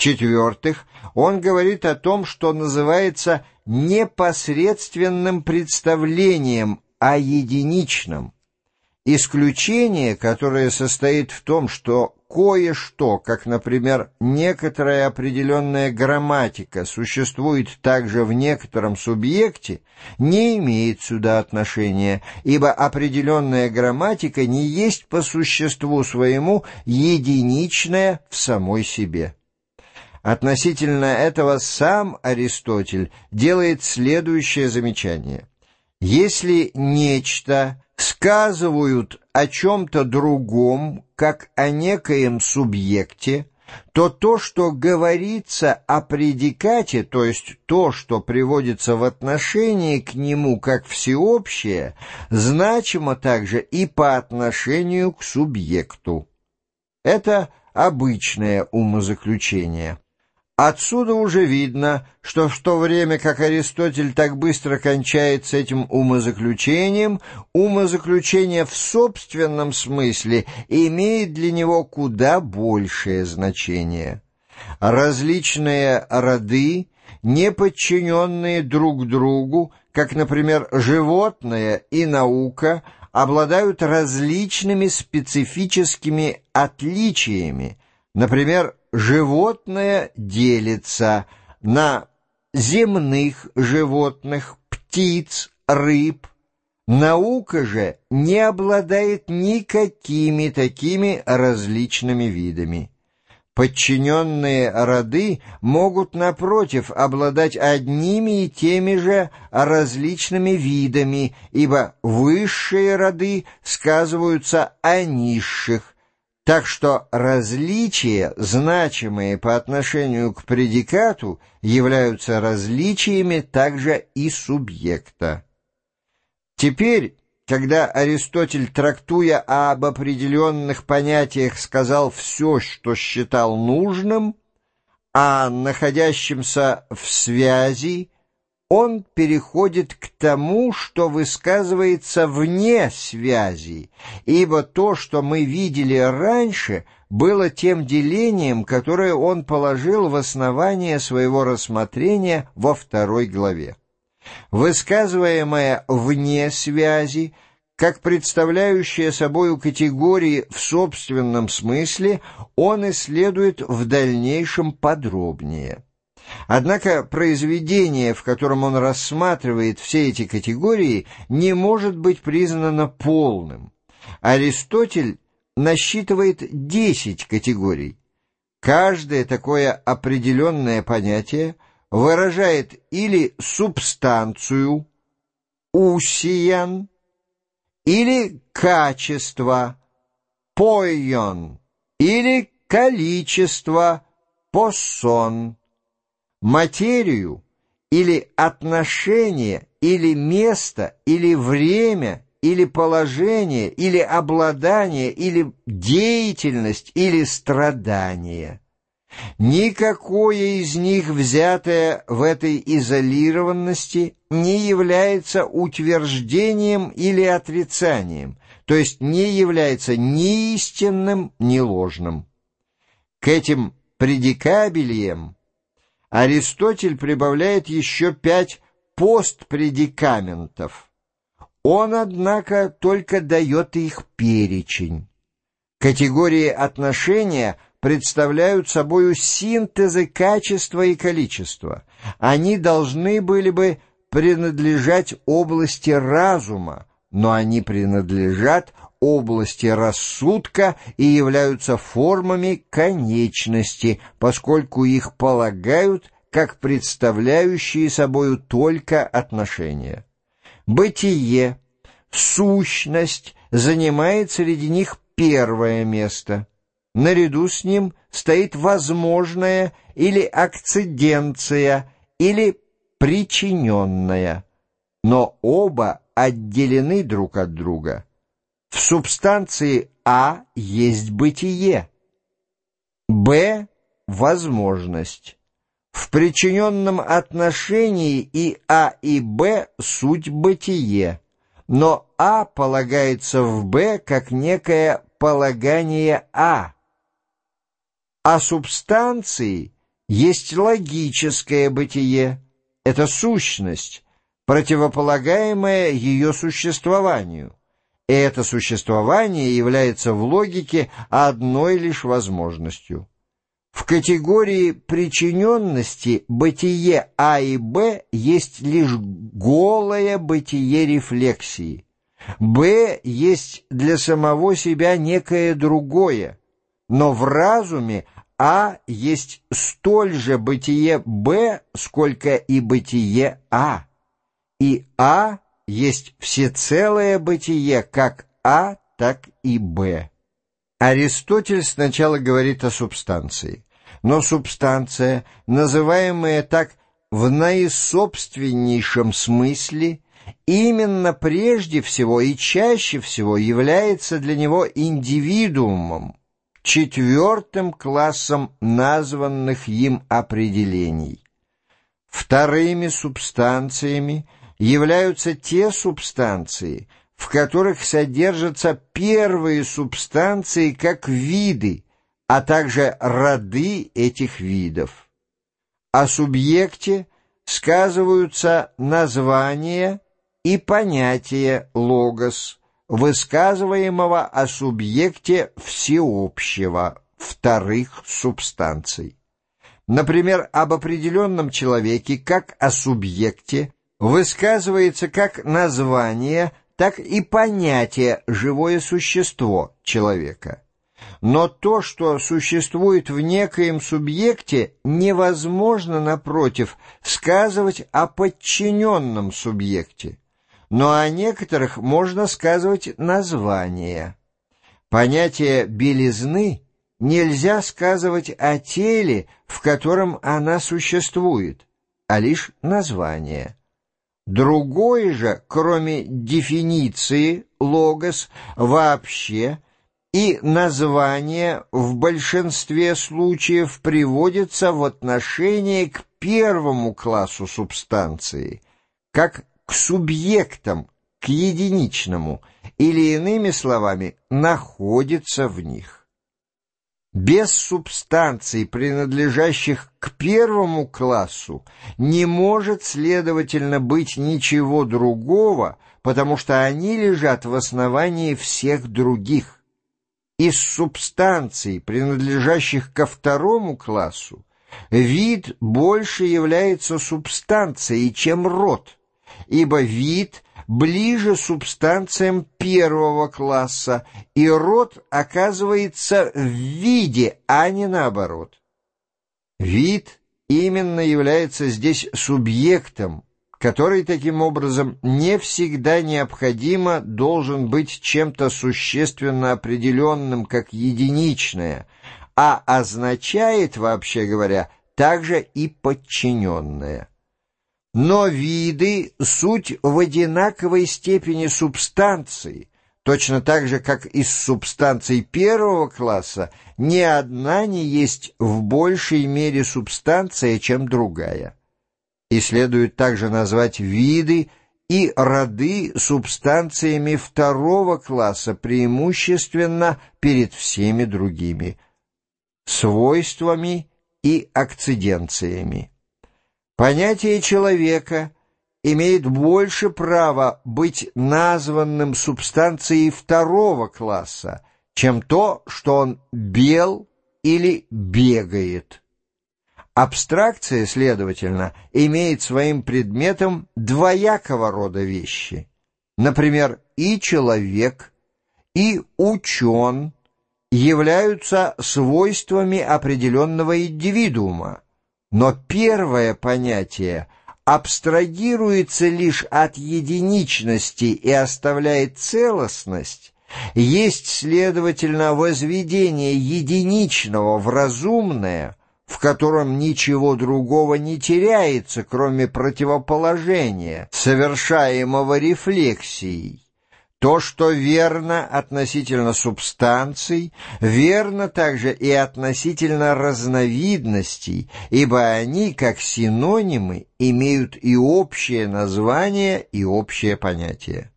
В-четвертых, он говорит о том, что называется непосредственным представлением о единичном. Исключение, которое состоит в том, что кое-что, как, например, некоторая определенная грамматика, существует также в некотором субъекте, не имеет сюда отношения, ибо определенная грамматика не есть по существу своему единичная в самой себе. Относительно этого сам Аристотель делает следующее замечание. Если нечто сказывают о чем-то другом, как о некоем субъекте, то то, что говорится о предикате, то есть то, что приводится в отношении к нему как всеобщее, значимо также и по отношению к субъекту. Это обычное умозаключение. Отсюда уже видно, что в то время, как Аристотель так быстро кончает с этим умозаключением, умозаключение в собственном смысле имеет для него куда большее значение. Различные роды, не подчиненные друг другу, как, например, животное и наука, обладают различными специфическими отличиями, Например, животное делится на земных животных, птиц, рыб. Наука же не обладает никакими такими различными видами. Подчиненные роды могут, напротив, обладать одними и теми же различными видами, ибо высшие роды сказываются о низших, так что различия, значимые по отношению к предикату, являются различиями также и субъекта. Теперь, когда Аристотель, трактуя об определенных понятиях, сказал все, что считал нужным, а находящимся в связи, он переходит к тому, что высказывается вне связи, ибо то, что мы видели раньше, было тем делением, которое он положил в основание своего рассмотрения во второй главе. Высказываемое вне связи, как представляющее собою категории в собственном смысле, он исследует в дальнейшем подробнее. Однако произведение, в котором он рассматривает все эти категории, не может быть признано полным. Аристотель насчитывает десять категорий. Каждое такое определенное понятие выражает или субстанцию, усиян, или качество, пойон, или количество, посон материю или отношение, или место, или время, или положение, или обладание, или деятельность, или страдание. Никакое из них, взятое в этой изолированности, не является утверждением или отрицанием, то есть не является ни истинным, ни ложным. К этим предикабелиям Аристотель прибавляет еще пять постпредикаментов. Он, однако, только дает их перечень. Категории отношения представляют собою синтезы качества и количества. Они должны были бы принадлежать области разума, но они принадлежат области рассудка и являются формами конечности, поскольку их полагают как представляющие собою только отношения. Бытие, сущность занимает среди них первое место. Наряду с ним стоит возможная или акциденция, или причиненная. Но оба отделены друг от друга – в субстанции А есть бытие, Б — возможность. В причиненном отношении и А, и Б — суть бытие, но А полагается в Б как некое полагание А. А субстанции есть логическое бытие, это сущность, противополагаемая ее существованию. И это существование является в логике одной лишь возможностью. В категории причиненности бытие А и Б есть лишь голое бытие рефлексии. Б есть для самого себя некое другое, но в разуме А есть столь же бытие Б, сколько и бытие А и А есть всецелое бытие, как А, так и Б. Аристотель сначала говорит о субстанции, но субстанция, называемая так в наисобственнейшем смысле, именно прежде всего и чаще всего является для него индивидуумом, четвертым классом названных им определений. Вторыми субстанциями – являются те субстанции, в которых содержатся первые субстанции как виды, а также роды этих видов. О субъекте сказываются названия и понятие «логос», высказываемого о субъекте всеобщего, вторых субстанций. Например, об определенном человеке как о субъекте – высказывается как название, так и понятие «живое существо» человека. Но то, что существует в некоем субъекте, невозможно, напротив, сказывать о подчиненном субъекте. Но о некоторых можно сказывать название. Понятие «белизны» нельзя сказывать о теле, в котором она существует, а лишь название. Другой же, кроме дефиниции логос, вообще и название в большинстве случаев приводится в отношении к первому классу субстанции, как к субъектам, к единичному, или иными словами, находится в них без субстанций, принадлежащих к первому классу, не может, следовательно, быть ничего другого, потому что они лежат в основании всех других. Из субстанций, принадлежащих ко второму классу, вид больше является субстанцией, чем род, ибо вид — ближе субстанциям первого класса, и род оказывается в виде, а не наоборот. Вид именно является здесь субъектом, который таким образом не всегда необходимо должен быть чем-то существенно определенным как единичное, а означает, вообще говоря, также и подчиненное. Но виды — суть в одинаковой степени субстанции, точно так же, как из субстанций первого класса ни одна не есть в большей мере субстанция, чем другая. И следует также назвать виды и роды субстанциями второго класса преимущественно перед всеми другими, свойствами и акциденциями. Понятие человека имеет больше права быть названным субстанцией второго класса, чем то, что он бел или бегает. Абстракция, следовательно, имеет своим предметом двоякого рода вещи. Например, и человек, и учен являются свойствами определенного индивидуума, но первое понятие абстрагируется лишь от единичности и оставляет целостность, есть, следовательно, возведение единичного в разумное, в котором ничего другого не теряется, кроме противоположения, совершаемого рефлексией. То, что верно относительно субстанций, верно также и относительно разновидностей, ибо они, как синонимы, имеют и общее название, и общее понятие.